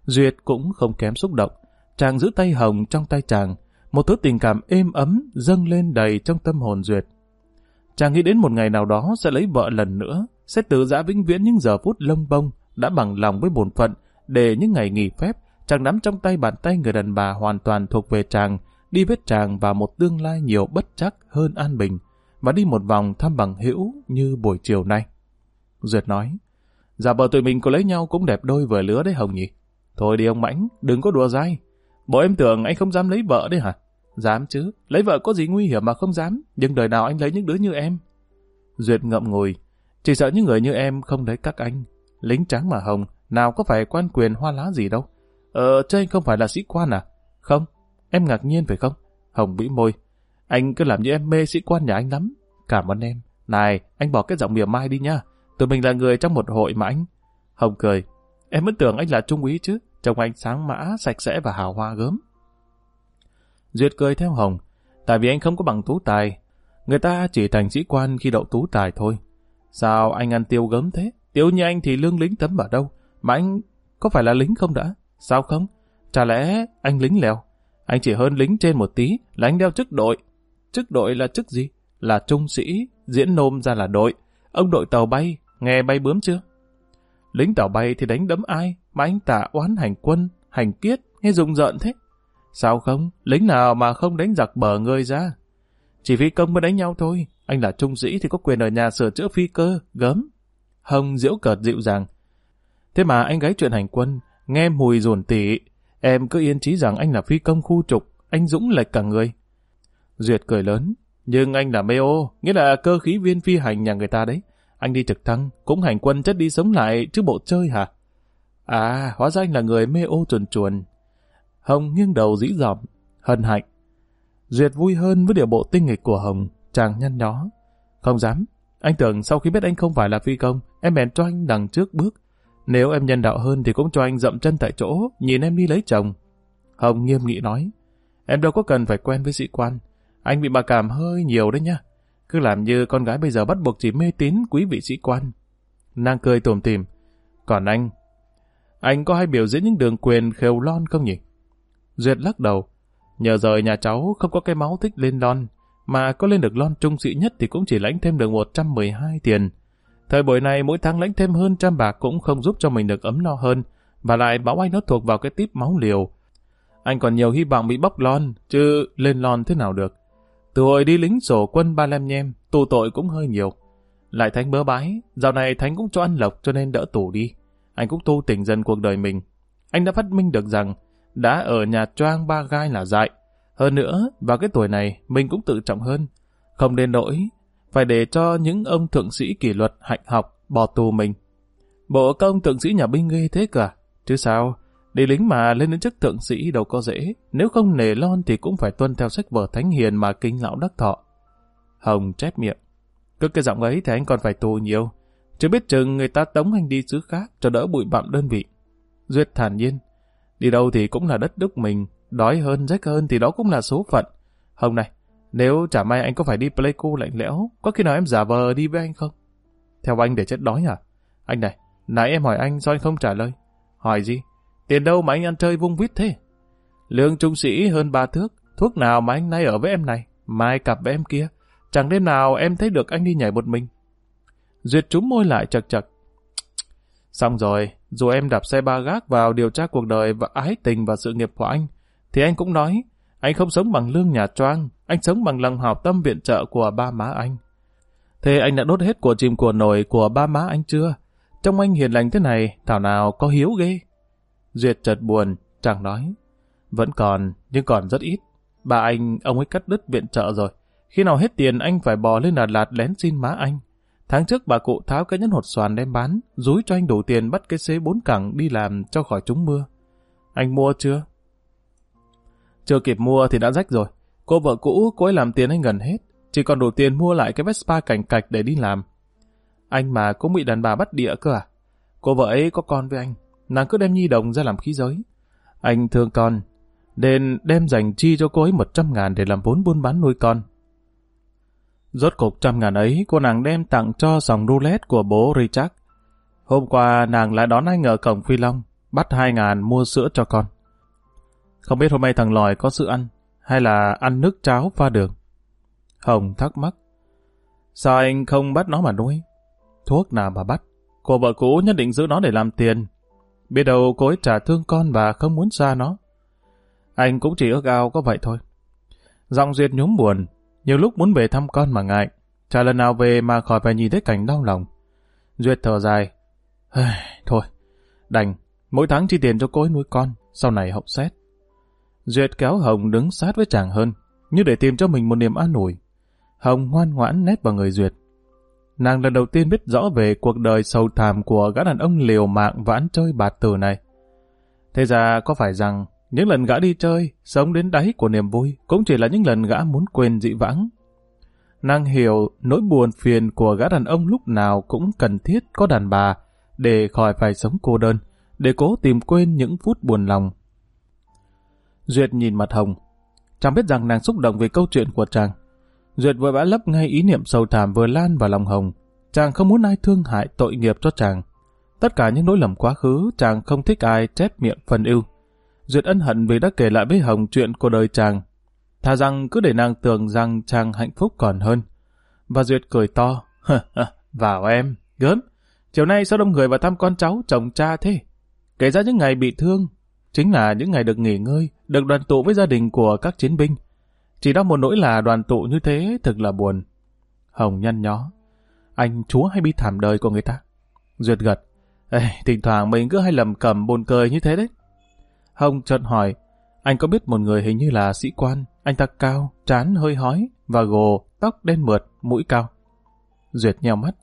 Duyệt cũng không kém xúc động. Chàng giữ tay Hồng trong tay chàng, một thứ tình cảm êm ấm dâng lên đầy trong tâm hồn Duyệt. Chàng nghĩ đến một ngày nào đó sẽ lấy vợ lần nữa, sẽ tự giã vĩnh viễn những giờ phút lông bông, đã bằng lòng với bổn phận, để những ngày nghỉ phép, chàng nắm trong tay bàn tay người đàn bà hoàn toàn thuộc về chàng, đi với chàng vào một tương lai nhiều bất chắc hơn an bình, và đi một vòng thăm bằng hữu như buổi chiều nay. Duyệt nói, giả vợ tụi mình có lấy nhau cũng đẹp đôi vừa lứa đấy Hồng nhỉ? Thôi đi ông Mãnh, đừng có đùa dai. Bộ em tưởng anh không dám lấy vợ đấy hả? Dám chứ, lấy vợ có gì nguy hiểm mà không dám, nhưng đời nào anh lấy những đứa như em. Duyệt ngậm ngùi, chỉ sợ những người như em không lấy các anh. Lính trắng mà Hồng, nào có phải quan quyền hoa lá gì đâu. Ờ, chứ anh không phải là sĩ quan à? Không, em ngạc nhiên phải không? Hồng bĩ môi. Anh cứ làm như em mê sĩ quan nhà anh lắm. Cảm ơn em. Này, anh bỏ cái giọng mỉa mai đi nha. Tụi mình là người trong một hội mà anh. Hồng cười. Em vẫn tưởng anh là trung úy chứ. Trông anh sáng mã, sạch sẽ và hào hoa gớm. Duyệt cười theo Hồng. Tại vì anh không có bằng tú tài. Người ta chỉ thành sĩ quan khi đậu tú tài thôi. Sao anh ăn tiêu gớm thế? Tiêu như anh thì lương lính tấm ở đâu? Mà anh có phải là lính không đã? Sao không? Chả lẽ anh lính lèo? Anh chỉ hơn lính trên một tí là anh đeo chức đội. Chức đội là chức gì? Là trung sĩ, diễn nôm ra là đội. Ông đội tàu bay, nghe bay bướm chưa? Lính tàu bay thì đánh đấm ai, mà anh tả oán hành quân, hành kiết, nghe rùng rợn thế. Sao không? Lính nào mà không đánh giặc bờ người ra? Chỉ phi công mới đánh nhau thôi. Anh là trung sĩ thì có quyền ở nhà sửa chữa phi cơ, gớm. Hồng diễu cợt dịu dàng. Thế mà anh gái chuyện hành quân, nghe mùi ruồn tỉ. Em cứ yên trí rằng anh là phi công khu trục, anh dũng lệch cả người. Duyệt cười lớn. Nhưng anh là mê ô, nghĩa là cơ khí viên phi hành nhà người ta đấy. Anh đi trực thăng, cũng hành quân chất đi sống lại chứ bộ chơi hả? À, hóa ra anh là người mê ô chuồn chuồn. Hồng nghiêng đầu dĩ dỏm, hân hạnh. Duyệt vui hơn với điều bộ tinh nghịch của Hồng, chàng nhăn nhó. Không dám, anh tưởng sau khi biết anh không phải là phi công, em bèn cho anh đằng trước bước. Nếu em nhân đạo hơn thì cũng cho anh dậm chân tại chỗ, nhìn em đi lấy chồng. Hồng nghiêm nghị nói, em đâu có cần phải quen với sĩ quan. Anh bị bà cảm hơi nhiều đấy nhá. Cứ làm như con gái bây giờ bắt buộc chỉ mê tín quý vị sĩ quan. Nàng cười tủm tìm. Còn anh, anh có hay biểu diễn những đường quyền khều lon không nhỉ? Duyệt lắc đầu. Nhờ rời nhà cháu không có cái máu thích lên lon, mà có lên được lon trung sĩ nhất thì cũng chỉ lãnh thêm được 112 tiền. Thời buổi này mỗi tháng lãnh thêm hơn trăm bạc cũng không giúp cho mình được ấm no hơn, và lại bảo anh nó thuộc vào cái tiếp máu liều. Anh còn nhiều hy vọng bị bóc lon, chứ lên lon thế nào được. Từ hồi đi lính sổ quân ba lem nhem, tù tội cũng hơi nhiều. Lại Thánh bớ bái, dạo này Thánh cũng cho ăn lộc cho nên đỡ tù đi. Anh cũng tu tỉnh dần cuộc đời mình. Anh đã phát minh được rằng, đã ở nhà choang ba gai là dại. Hơn nữa, vào cái tuổi này, mình cũng tự trọng hơn. Không nên nỗi, phải để cho những ông thượng sĩ kỷ luật hạnh học bỏ tù mình. Bộ công thượng sĩ nhà binh ghê thế cả. À? Chứ sao, đi lính mà lên đến chức thượng sĩ đâu có dễ. Nếu không nề lon thì cũng phải tuân theo sách vở thánh hiền mà kinh lão đắc thọ. Hồng chép miệng. Cứ cái giọng ấy thì anh còn phải tù nhiều. Chưa biết chừng người ta tống anh đi xứ khác cho đỡ bụi bặm đơn vị. Duyệt thản nhiên. Đi đâu thì cũng là đất nước mình. Đói hơn, rách hơn thì đó cũng là số phận. Hồng này, nếu chả may anh có phải đi Pleiku lạnh lẽo, có khi nào em giả vờ đi với anh không? Theo anh để chết đói à? Anh này, nãy em hỏi anh sao anh không trả lời? Hỏi gì? Tiền đâu mà anh ăn chơi vung vít thế? Lương trung sĩ hơn ba thước, thuốc nào mà anh nay ở với em này, mai cặp với em kia. Chẳng đêm nào em thấy được anh đi nhảy một mình. Duyệt trúng môi lại chật chật. Xong rồi, dù em đạp xe ba gác vào điều tra cuộc đời và ái tình và sự nghiệp của anh, thì anh cũng nói, anh không sống bằng lương nhà choang, anh sống bằng lòng hào tâm viện trợ của ba má anh. Thế anh đã đốt hết của chìm của nổi của ba má anh chưa? Trong anh hiền lành thế này, thảo nào có hiếu ghê. Duyệt chợt buồn, chàng nói. Vẫn còn, nhưng còn rất ít. Bà anh, ông ấy cắt đứt viện trợ rồi. Khi nào hết tiền anh phải bò lên Đà Lạt lén xin má anh. Tháng trước bà cụ tháo cái nhẫn hột xoàn đem bán, rúi cho anh đủ tiền bắt cái xế bốn cẳng đi làm cho khỏi trúng mưa. Anh mua chưa? Chưa kịp mua thì đã rách rồi. Cô vợ cũ, cô ấy làm tiền anh gần hết. Chỉ còn đủ tiền mua lại cái Vespa cảnh cạch để đi làm. Anh mà cũng bị đàn bà bắt địa cơ à? Cô vợ ấy có con với anh. Nàng cứ đem nhi đồng ra làm khí giới. Anh thương con. Nên đem dành chi cho cô ấy 100 ngàn để làm vốn buôn bán nuôi con. Rốt cục trăm ngàn ấy, cô nàng đem tặng cho dòng roulette của bố Richard. Hôm qua nàng lại đón anh ở cổng Phi Long, bắt hai ngàn mua sữa cho con. Không biết hôm nay thằng lòi có sữa ăn, hay là ăn nước cháo pha đường. Hồng thắc mắc. Sao anh không bắt nó mà nuôi? Thuốc nào mà bắt? Cô vợ cũ nhất định giữ nó để làm tiền. Biết đâu cô ấy trả thương con và không muốn xa nó. Anh cũng chỉ ước ao có vậy thôi. Giọng Duyệt nhúm buồn, nhiều lúc muốn về thăm con mà ngại. Chả lần nào về mà khỏi phải nhìn thấy cảnh đau lòng. Duyệt thở dài. Thôi, đành. Mỗi tháng chi tiền cho cô ấy nuôi con, sau này hậu xét. Duyệt kéo Hồng đứng sát với chàng hơn, như để tìm cho mình một niềm an ủi. Hồng ngoan ngoãn nét vào người Duyệt. Nàng lần đầu tiên biết rõ về cuộc đời sầu thảm của gã đàn ông liều mạng và ăn chơi bạt tử này. Thế ra có phải rằng những lần gã đi chơi, sống đến đáy của niềm vui, cũng chỉ là những lần gã muốn quên dị vãng. Nàng hiểu nỗi buồn phiền của gã đàn ông lúc nào cũng cần thiết có đàn bà để khỏi phải sống cô đơn, để cố tìm quên những phút buồn lòng. Duyệt nhìn mặt Hồng, chẳng biết rằng nàng xúc động về câu chuyện của chàng. Duyệt vừa bã lấp ngay ý niệm sâu thảm vừa lan vào lòng Hồng. Chàng không muốn ai thương hại tội nghiệp cho chàng. Tất cả những nỗi lầm quá khứ, chàng không thích ai chép miệng phần ưu. Duyệt ân hận vì đã kể lại với Hồng chuyện của đời chàng. Thà rằng cứ để nàng tưởng rằng chàng hạnh phúc còn hơn. Và Duyệt cười to. Vào em, gớm. Chiều nay sao đông người vào thăm con cháu, chồng cha thế? Kể ra những ngày bị thương, chính là những ngày được nghỉ ngơi, được đoàn tụ với gia đình của các chiến binh. Chỉ đau một nỗi là đoàn tụ như thế thực là buồn. Hồng nhăn nhó. Anh chúa hay bi thảm đời của người ta? Duyệt gật. Ê, thỉnh thoảng mình cứ hay lầm cầm buồn cười như thế đấy. Hồng chợt hỏi, anh có biết một người hình như là sĩ quan, anh ta cao, trán hơi hói, và gồ, tóc đen mượt, mũi cao. Duyệt nheo mắt.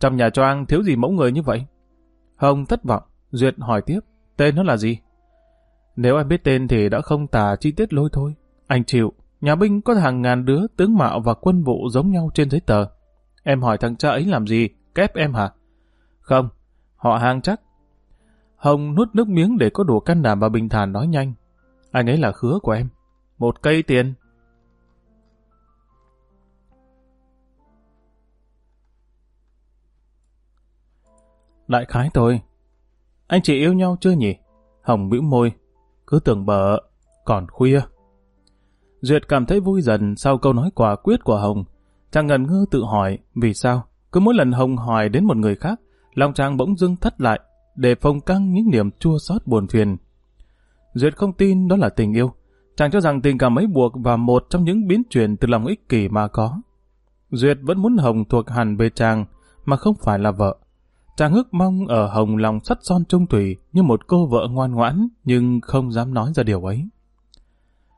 Trong nhà choang thiếu gì mẫu người như vậy? Hồng thất vọng, Duyệt hỏi tiếp, tên nó là gì? Nếu anh biết tên thì đã không tả chi tiết lôi thôi. Anh chịu, nhà binh có hàng ngàn đứa tướng mạo và quân vụ giống nhau trên giấy tờ. Em hỏi thằng cha ấy làm gì, kép em hả? Không, họ hàng chắc, Hồng nuốt nước miếng để có đủ can đảm và bình thản nói nhanh. Anh ấy là khứa của em. Một cây tiền. Đại khái thôi. Anh chị yêu nhau chưa nhỉ? Hồng bĩu môi. Cứ tưởng bờ, còn khuya. Duyệt cảm thấy vui dần sau câu nói quả quyết của Hồng. Chàng ngần ngơ tự hỏi vì sao cứ mỗi lần Hồng hỏi đến một người khác, lòng chàng bỗng dưng thất lại để phòng căng những niềm chua xót buồn phiền. Duyệt không tin đó là tình yêu. Chàng cho rằng tình cảm ấy buộc và một trong những biến chuyển từ lòng ích kỷ mà có. Duyệt vẫn muốn Hồng thuộc hẳn về chàng, mà không phải là vợ. Chàng ước mong ở Hồng lòng sắt son trung thủy như một cô vợ ngoan ngoãn, nhưng không dám nói ra điều ấy.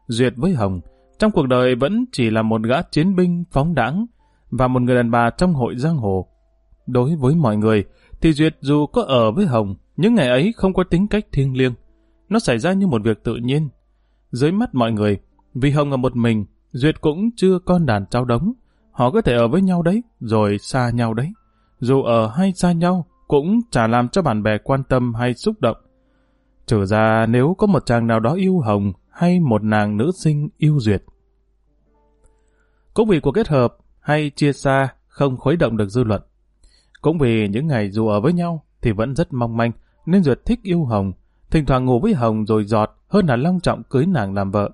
Duyệt với Hồng, trong cuộc đời vẫn chỉ là một gã chiến binh phóng đãng và một người đàn bà trong hội giang hồ. Đối với mọi người, thì Duyệt dù có ở với Hồng, những ngày ấy không có tính cách thiêng liêng. Nó xảy ra như một việc tự nhiên. Dưới mắt mọi người, vì Hồng ở một mình, Duyệt cũng chưa con đàn trao đống. Họ có thể ở với nhau đấy, rồi xa nhau đấy. Dù ở hay xa nhau, cũng chả làm cho bạn bè quan tâm hay xúc động. Trở ra nếu có một chàng nào đó yêu Hồng hay một nàng nữ sinh yêu Duyệt. Cũng vì cuộc kết hợp hay chia xa không khuấy động được dư luận. Cũng vì những ngày dù ở với nhau thì vẫn rất mong manh, nên Duyệt thích yêu Hồng, thỉnh thoảng ngủ với Hồng rồi giọt hơn là long trọng cưới nàng làm vợ.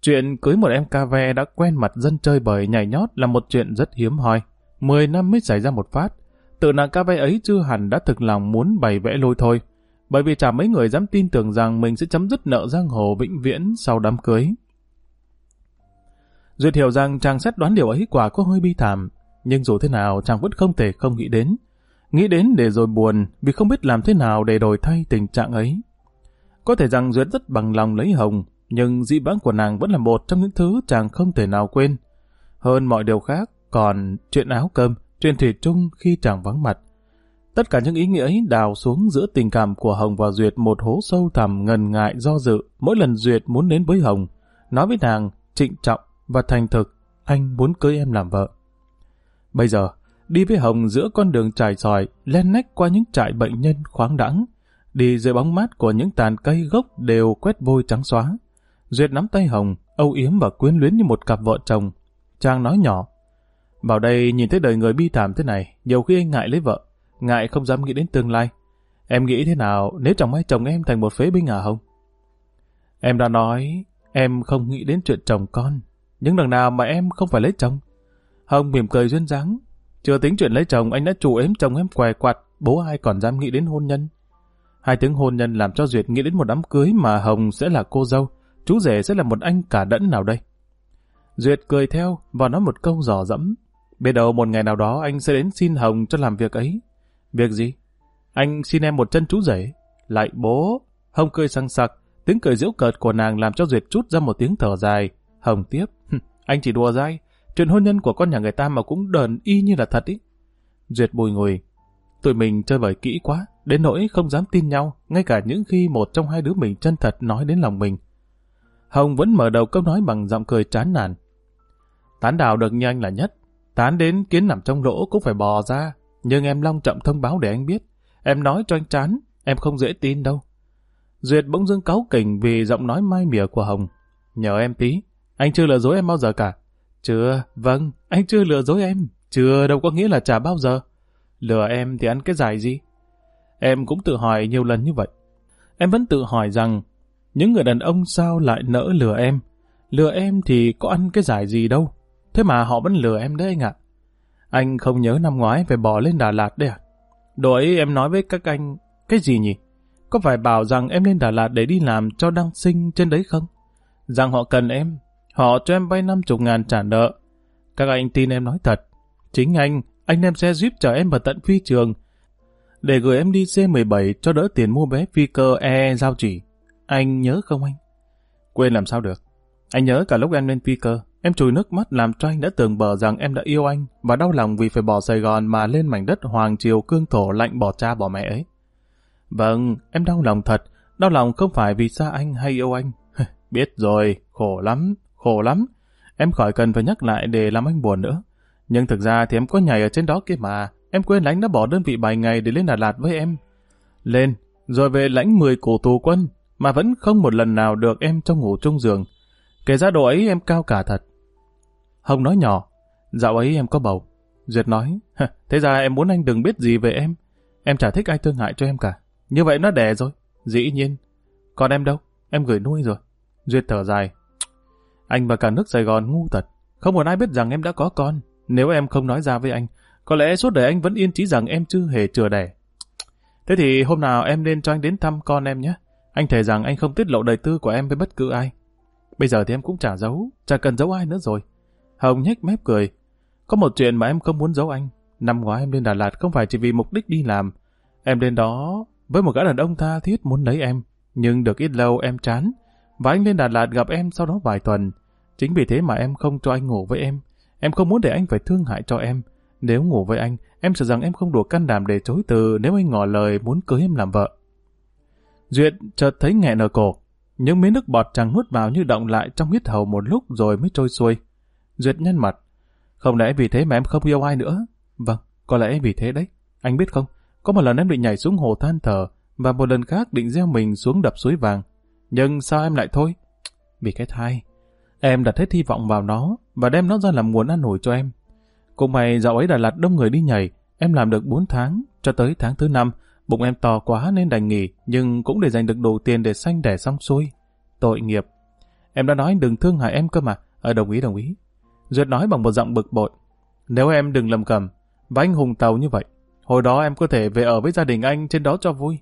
Chuyện cưới một em ca ve đã quen mặt dân chơi bời nhảy nhót là một chuyện rất hiếm hoi. Mười năm mới xảy ra một phát. Tự nàng ca ve ấy chưa hẳn đã thực lòng muốn bày vẽ lôi thôi. Bởi vì chả mấy người dám tin tưởng rằng mình sẽ chấm dứt nợ giang hồ vĩnh viễn sau đám cưới. Duyệt hiểu rằng chàng xét đoán điều ấy quả có hơi bi thảm, nhưng dù thế nào chàng vẫn không thể không nghĩ đến. Nghĩ đến để rồi buồn vì không biết làm thế nào để đổi thay tình trạng ấy. Có thể rằng Duyệt rất bằng lòng lấy Hồng, nhưng dị vãng của nàng vẫn là một trong những thứ chàng không thể nào quên. Hơn mọi điều khác, còn chuyện áo cơm, chuyện thủy chung khi chàng vắng mặt. Tất cả những ý nghĩa ấy đào xuống giữa tình cảm của Hồng và Duyệt một hố sâu thẳm ngần ngại do dự mỗi lần Duyệt muốn đến với Hồng. Nói với nàng, trịnh trọng và thành thực, anh muốn cưới em làm vợ. Bây giờ, đi với Hồng giữa con đường trải sỏi, len nách qua những trại bệnh nhân khoáng đẳng, đi dưới bóng mát của những tàn cây gốc đều quét vôi trắng xóa. Duyệt nắm tay Hồng, âu yếm và quyến luyến như một cặp vợ chồng. Trang nói nhỏ, vào đây nhìn thấy đời người bi thảm thế này, nhiều khi anh ngại lấy vợ, ngại không dám nghĩ đến tương lai. Em nghĩ thế nào nếu chẳng may chồng em thành một phế binh à không? Em đã nói, em không nghĩ đến chuyện chồng con, nhưng đằng nào mà em không phải lấy chồng. Hồng mỉm cười duyên dáng, chưa tính chuyện lấy chồng anh đã chủ ếm chồng em què quạt, bố ai còn dám nghĩ đến hôn nhân. Hai tiếng hôn nhân làm cho Duyệt nghĩ đến một đám cưới mà Hồng sẽ là cô dâu, chú rể sẽ là một anh cả đẫn nào đây. Duyệt cười theo và nói một câu dò dẫm. Biết đầu một ngày nào đó anh sẽ đến xin Hồng cho làm việc ấy. Việc gì? Anh xin em một chân chú rể. Lại bố. Hồng cười sang sặc, tiếng cười giễu cợt của nàng làm cho Duyệt chút ra một tiếng thở dài. Hồng tiếp. anh chỉ đùa dai. Chuyện hôn nhân của con nhà người ta mà cũng đờn y như là thật ý. Duyệt bùi ngùi. Tụi mình chơi bời kỹ quá, đến nỗi không dám tin nhau, ngay cả những khi một trong hai đứa mình chân thật nói đến lòng mình. Hồng vẫn mở đầu câu nói bằng giọng cười chán nản. Tán đào được như anh là nhất, tán đến kiến nằm trong lỗ cũng phải bò ra, nhưng em long trọng thông báo để anh biết. Em nói cho anh chán, em không dễ tin đâu. Duyệt bỗng dưng cáu kỉnh vì giọng nói mai mỉa của Hồng. Nhờ em tí, anh chưa lừa dối em bao giờ cả. Chưa, vâng, anh chưa lừa dối em. Chưa đâu có nghĩa là chả bao giờ. Lừa em thì ăn cái giải gì? Em cũng tự hỏi nhiều lần như vậy. Em vẫn tự hỏi rằng, những người đàn ông sao lại nỡ lừa em? Lừa em thì có ăn cái giải gì đâu. Thế mà họ vẫn lừa em đấy anh ạ. Anh không nhớ năm ngoái phải bỏ lên Đà Lạt đấy à? Đồ ấy em nói với các anh, cái gì nhỉ? Có phải bảo rằng em lên Đà Lạt để đi làm cho đăng sinh trên đấy không? Rằng họ cần em, họ cho em vay năm chục ngàn trả nợ. Các anh tin em nói thật. Chính anh, anh đem xe Jeep chở em vào tận phi trường, để gửi em đi C17 cho đỡ tiền mua vé phi cơ e giao chỉ. Anh nhớ không anh? Quên làm sao được. Anh nhớ cả lúc em lên phi cơ, em chùi nước mắt làm cho anh đã tưởng bờ rằng em đã yêu anh và đau lòng vì phải bỏ Sài Gòn mà lên mảnh đất hoàng triều cương thổ lạnh bỏ cha bỏ mẹ ấy. Vâng, em đau lòng thật, đau lòng không phải vì xa anh hay yêu anh. Biết rồi, khổ lắm, khổ lắm. Em khỏi cần phải nhắc lại để làm anh buồn nữa. Nhưng thực ra thì em có nhảy ở trên đó kia mà. Em quên lãnh đã bỏ đơn vị bài ngày để lên Đà Lạt với em. Lên, rồi về lãnh 10 cổ tù quân, mà vẫn không một lần nào được em trong ngủ chung giường. Kể ra độ ấy em cao cả thật. Hồng nói nhỏ, dạo ấy em có bầu. Duyệt nói, thế ra em muốn anh đừng biết gì về em. Em chả thích ai thương hại cho em cả. Như vậy nó đẻ rồi. Dĩ nhiên. Còn em đâu? Em gửi nuôi rồi. Duyệt thở dài. Anh và cả nước Sài Gòn ngu thật. Không một ai biết rằng em đã có con. Nếu em không nói ra với anh, có lẽ suốt đời anh vẫn yên chí rằng em chưa hề chừa đẻ. Thế thì hôm nào em nên cho anh đến thăm con em nhé. Anh thề rằng anh không tiết lộ đời tư của em với bất cứ ai. Bây giờ thì em cũng chả giấu, chả cần giấu ai nữa rồi. Hồng nhếch mép cười. Có một chuyện mà em không muốn giấu anh. Năm ngoái em lên Đà Lạt không phải chỉ vì mục đích đi làm. Em lên đó với một gã đàn ông tha thiết muốn lấy em. Nhưng được ít lâu em chán. Và anh lên Đà Lạt gặp em sau đó vài tuần. Chính vì thế mà em không cho anh ngủ với em. Em không muốn để anh phải thương hại cho em. Nếu ngủ với anh, em sợ rằng em không đủ can đảm để chối từ nếu anh ngỏ lời muốn cưới em làm vợ. Duyệt chợt thấy nghẹn ở cổ. Những miếng nước bọt chẳng nuốt vào như động lại trong huyết hầu một lúc rồi mới trôi xuôi. Duyệt nhân mặt. Không lẽ vì thế mà em không yêu ai nữa? Vâng, có lẽ vì thế đấy. Anh biết không, có một lần em định nhảy xuống hồ than thở và một lần khác định gieo mình xuống đập suối vàng. Nhưng sao em lại thôi? Vì cái thai. Em đặt hết hy vọng vào nó và đem nó ra làm nguồn ăn nổi cho em. Cũng may dạo ấy Đà Lạt đông người đi nhảy, em làm được 4 tháng, cho tới tháng thứ năm, bụng em to quá nên đành nghỉ, nhưng cũng để dành được đủ tiền để sanh đẻ xong xuôi. Tội nghiệp. Em đã nói đừng thương hại em cơ mà. Ờ đồng ý đồng ý. Duyệt nói bằng một giọng bực bội. Nếu em đừng lầm cầm, và anh hùng tàu như vậy, hồi đó em có thể về ở với gia đình anh trên đó cho vui.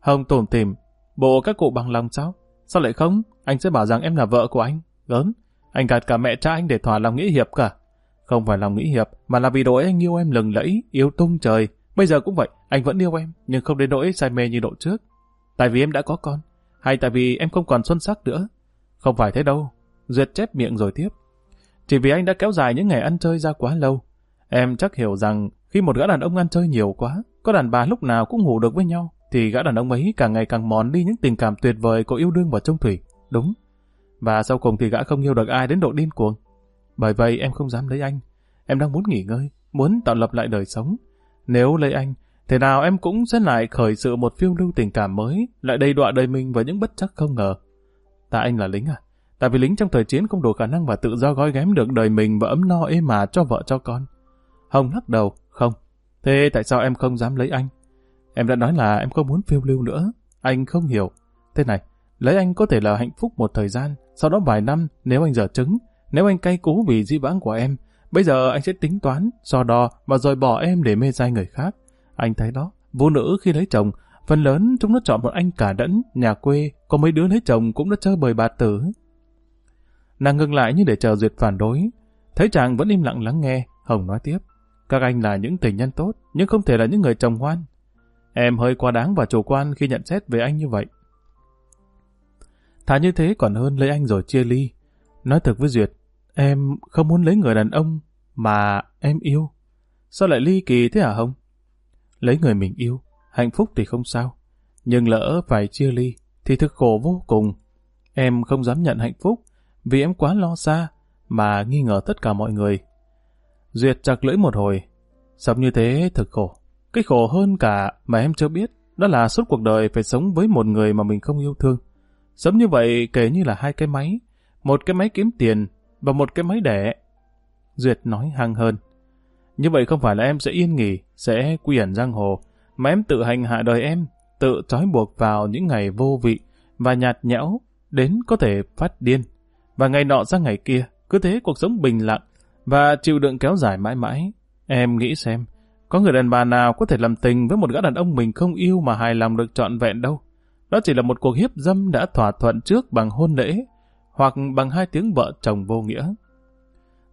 Hồng tổn tìm, bộ các cụ bằng lòng sao? Sao lại không? Anh sẽ bảo rằng em là vợ của anh. Gớm, anh gạt cả mẹ cha anh để thỏa lòng nghĩa hiệp cả. Không phải lòng nghĩ hiệp, mà là vì đội anh yêu em lừng lẫy, yêu tung trời. Bây giờ cũng vậy, anh vẫn yêu em, nhưng không đến nỗi say mê như độ trước. Tại vì em đã có con, hay tại vì em không còn xuân sắc nữa. Không phải thế đâu. Duyệt chép miệng rồi tiếp. Chỉ vì anh đã kéo dài những ngày ăn chơi ra quá lâu. Em chắc hiểu rằng khi một gã đàn ông ăn chơi nhiều quá, có đàn bà lúc nào cũng ngủ được với nhau, thì gã đàn ông ấy càng ngày càng mòn đi những tình cảm tuyệt vời của yêu đương và trông thủy. Đúng. Và sau cùng thì gã không yêu được ai đến độ điên cuồng. Bởi vậy em không dám lấy anh. Em đang muốn nghỉ ngơi, muốn tạo lập lại đời sống. Nếu lấy anh, thế nào em cũng sẽ lại khởi sự một phiêu lưu tình cảm mới, lại đầy đọa đời mình với những bất chắc không ngờ. ta anh là lính à? Tại vì lính trong thời chiến không đủ khả năng và tự do gói ghém được đời mình và ấm no êm mà cho vợ cho con. Hồng lắc đầu, không. Thế tại sao em không dám lấy anh? Em đã nói là em không muốn phiêu lưu nữa. Anh không hiểu. Thế này, lấy anh có thể là hạnh phúc một thời gian, sau đó vài năm nếu anh dở trứng, nếu anh cay cú vì di vãng của em, bây giờ anh sẽ tính toán, so đo và rồi bỏ em để mê say người khác. Anh thấy đó, phụ nữ khi lấy chồng, phần lớn chúng nó chọn một anh cả đẫn, nhà quê, có mấy đứa lấy chồng cũng đã chơi bời bà tử. Nàng ngừng lại như để chờ Duyệt phản đối. Thấy chàng vẫn im lặng lắng nghe, Hồng nói tiếp. Các anh là những tình nhân tốt, nhưng không thể là những người chồng ngoan. Em hơi quá đáng và chủ quan khi nhận xét về anh như vậy. Thà như thế còn hơn lấy anh rồi chia ly. Nói thật với Duyệt, em không muốn lấy người đàn ông mà em yêu. Sao lại ly kỳ thế hả Hồng? Lấy người mình yêu, hạnh phúc thì không sao. Nhưng lỡ phải chia ly, thì thực khổ vô cùng. Em không dám nhận hạnh phúc, vì em quá lo xa, mà nghi ngờ tất cả mọi người. Duyệt chặt lưỡi một hồi. Sống như thế thực khổ. Cái khổ hơn cả mà em chưa biết, đó là suốt cuộc đời phải sống với một người mà mình không yêu thương. Sống như vậy kể như là hai cái máy, một cái máy kiếm tiền và một cái máy đẻ. Duyệt nói hăng hơn. Như vậy không phải là em sẽ yên nghỉ, sẽ quy ẩn giang hồ, mà em tự hành hạ đời em, tự trói buộc vào những ngày vô vị và nhạt nhẽo, đến có thể phát điên. Và ngày nọ sang ngày kia, cứ thế cuộc sống bình lặng và chịu đựng kéo dài mãi mãi. Em nghĩ xem, có người đàn bà nào có thể làm tình với một gã đàn ông mình không yêu mà hài lòng được trọn vẹn đâu. Đó chỉ là một cuộc hiếp dâm đã thỏa thuận trước bằng hôn lễ, hoặc bằng hai tiếng vợ chồng vô nghĩa.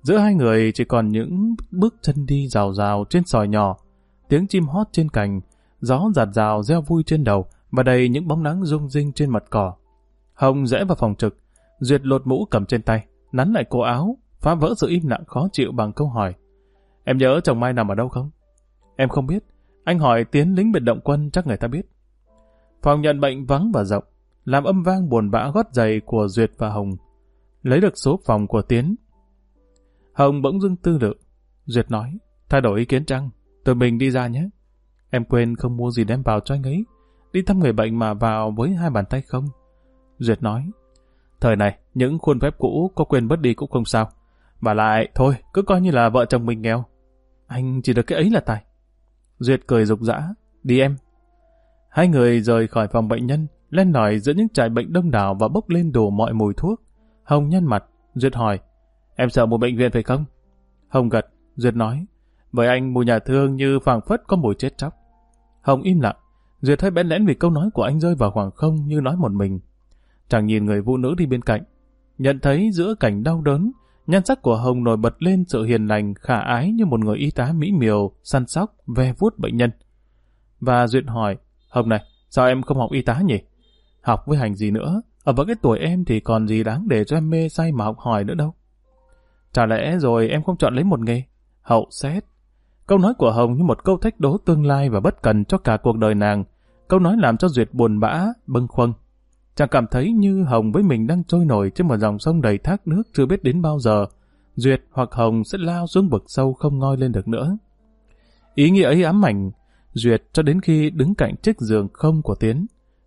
Giữa hai người chỉ còn những bước chân đi rào rào trên sỏi nhỏ, tiếng chim hót trên cành, gió giạt rào reo vui trên đầu và đầy những bóng nắng rung rinh trên mặt cỏ. Hồng rẽ vào phòng trực, Duyệt lột mũ cầm trên tay, nắn lại cổ áo, phá vỡ sự im lặng khó chịu bằng câu hỏi. Em nhớ chồng Mai nằm ở đâu không? Em không biết. Anh hỏi tiến lính biệt động quân chắc người ta biết. Phòng nhận bệnh vắng và rộng, làm âm vang buồn bã gót giày của Duyệt và Hồng. Lấy được số phòng của Tiến. Hồng bỗng dưng tư lự. Duyệt nói, thay đổi ý kiến chăng? Tụi mình đi ra nhé. Em quên không mua gì đem vào cho anh ấy. Đi thăm người bệnh mà vào với hai bàn tay không? Duyệt nói, thời này, những khuôn phép cũ có quên mất đi cũng không sao. Và lại, thôi, cứ coi như là vợ chồng mình nghèo. Anh chỉ được cái ấy là tài. Duyệt cười rục rã, đi em. Hai người rời khỏi phòng bệnh nhân, lên lỏi giữa những trại bệnh đông đảo và bốc lên đổ mọi mùi thuốc. Hồng nhăn mặt, Duyệt hỏi, em sợ một bệnh viện phải không? Hồng gật, Duyệt nói, với anh mùi nhà thương như phảng phất có mùi chết chóc. Hồng im lặng, Duyệt thấy bẽn lẽn vì câu nói của anh rơi vào khoảng không như nói một mình. Chẳng nhìn người phụ nữ đi bên cạnh, nhận thấy giữa cảnh đau đớn, nhan sắc của Hồng nổi bật lên sự hiền lành, khả ái như một người y tá mỹ miều, săn sóc, ve vuốt bệnh nhân. Và Duyệt hỏi, Hồng này, sao em không học y tá nhỉ? Học với hành gì nữa? Ở với cái tuổi em thì còn gì đáng để cho em mê say mà học hỏi nữa đâu. Chả lẽ rồi em không chọn lấy một nghề? Hậu xét. Câu nói của Hồng như một câu thách đố tương lai và bất cần cho cả cuộc đời nàng. Câu nói làm cho Duyệt buồn bã, bâng khuâng. Chàng cảm thấy như Hồng với mình đang trôi nổi trên một dòng sông đầy thác nước chưa biết đến bao giờ. Duyệt hoặc Hồng sẽ lao xuống vực sâu không ngoi lên được nữa. Ý nghĩa ấy ám ảnh, Duyệt cho đến khi đứng cạnh chiếc giường không của Tiến.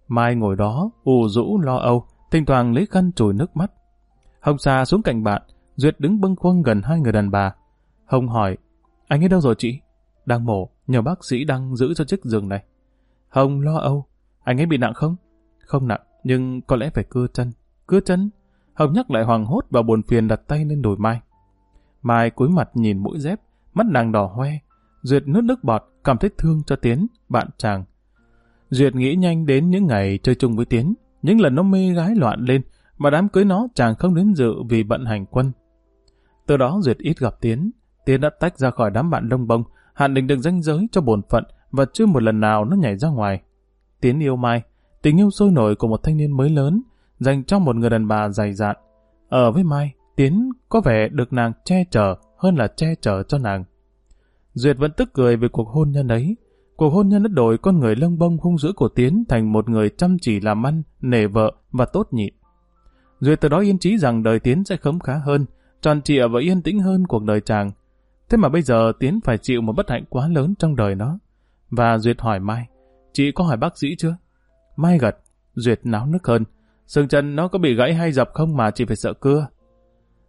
Mai ngồi đó, ù rũ lo âu, thỉnh thoảng lấy khăn chùi nước mắt. Hồng xa xuống cạnh bạn, Duyệt đứng bâng khuâng gần hai người đàn bà. Hồng hỏi, anh ấy đâu rồi chị? Đang mổ, nhờ bác sĩ đang giữ cho chiếc giường này. Hồng lo âu, anh ấy bị nặng không? Không nặng, nhưng có lẽ phải cưa chân. Cưa chân? Hồng nhắc lại hoàng hốt và buồn phiền đặt tay lên đồi Mai. Mai cúi mặt nhìn mũi dép, mắt nàng đỏ hoe. Duyệt nước nước bọt, cảm thấy thương cho Tiến, bạn chàng. Duyệt nghĩ nhanh đến những ngày chơi chung với Tiến, những lần nó mê gái loạn lên, mà đám cưới nó chàng không đến dự vì bận hành quân. Từ đó Duyệt ít gặp Tiến, Tiến đã tách ra khỏi đám bạn đông bông, hạn định được danh giới cho bổn phận và chưa một lần nào nó nhảy ra ngoài. Tiến yêu Mai, tình yêu sôi nổi của một thanh niên mới lớn, dành cho một người đàn bà dày dạn. Ở với Mai, Tiến có vẻ được nàng che chở hơn là che chở cho nàng. Duyệt vẫn tức cười về cuộc hôn nhân ấy. Cuộc hôn nhân đã đổi con người lông bông hung dữ của Tiến thành một người chăm chỉ làm ăn, nể vợ và tốt nhịn. Duyệt từ đó yên trí rằng đời Tiến sẽ khấm khá hơn, tròn trịa và yên tĩnh hơn cuộc đời chàng. Thế mà bây giờ Tiến phải chịu một bất hạnh quá lớn trong đời nó. Và Duyệt hỏi Mai, chị có hỏi bác sĩ chưa? Mai gật, Duyệt náo nức hơn. Sừng chân nó có bị gãy hay dập không mà chị phải sợ cưa.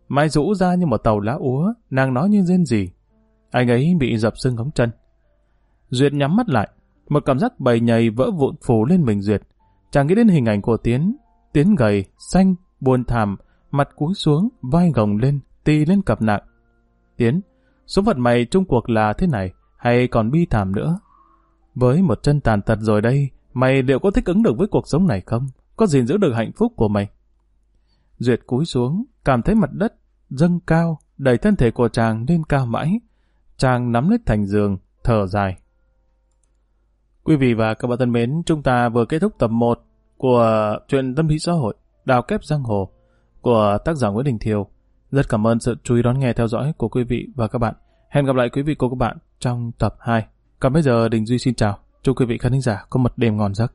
Mai rũ ra như một tàu lá úa, nàng nói như rên gì. Anh ấy bị dập xương ống chân. Duyệt nhắm mắt lại, một cảm giác bầy nhầy vỡ vụn phủ lên mình Duyệt. Chàng nghĩ đến hình ảnh của Tiến, Tiến gầy, xanh, buồn thảm, mặt cúi xuống, vai gồng lên, tì lên cặp nặng. Tiến, số phận mày trung cuộc là thế này, hay còn bi thảm nữa? Với một chân tàn tật rồi đây, mày liệu có thích ứng được với cuộc sống này không? Có gìn giữ được hạnh phúc của mày? Duyệt cúi xuống, cảm thấy mặt đất dâng cao, đẩy thân thể của chàng lên cao mãi. Chàng nắm lấy thành giường, thở dài. Quý vị và các bạn thân mến, chúng ta vừa kết thúc tập 1 của truyện tâm lý xã hội Đào kép giang hồ của tác giả Nguyễn Đình Thiều. Rất cảm ơn sự chú ý đón nghe theo dõi của quý vị và các bạn. Hẹn gặp lại quý vị và các bạn trong tập 2. Còn bây giờ Đình Duy xin chào. Chúc quý vị khán giả có một đêm ngon giấc.